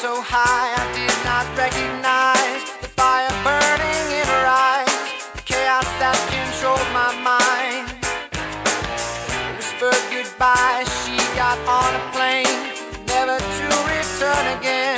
so high I did not recognize the fire burning in her eyes, the chaos that controlled my mind. Whispered goodbye, she got on a plane, never to return again.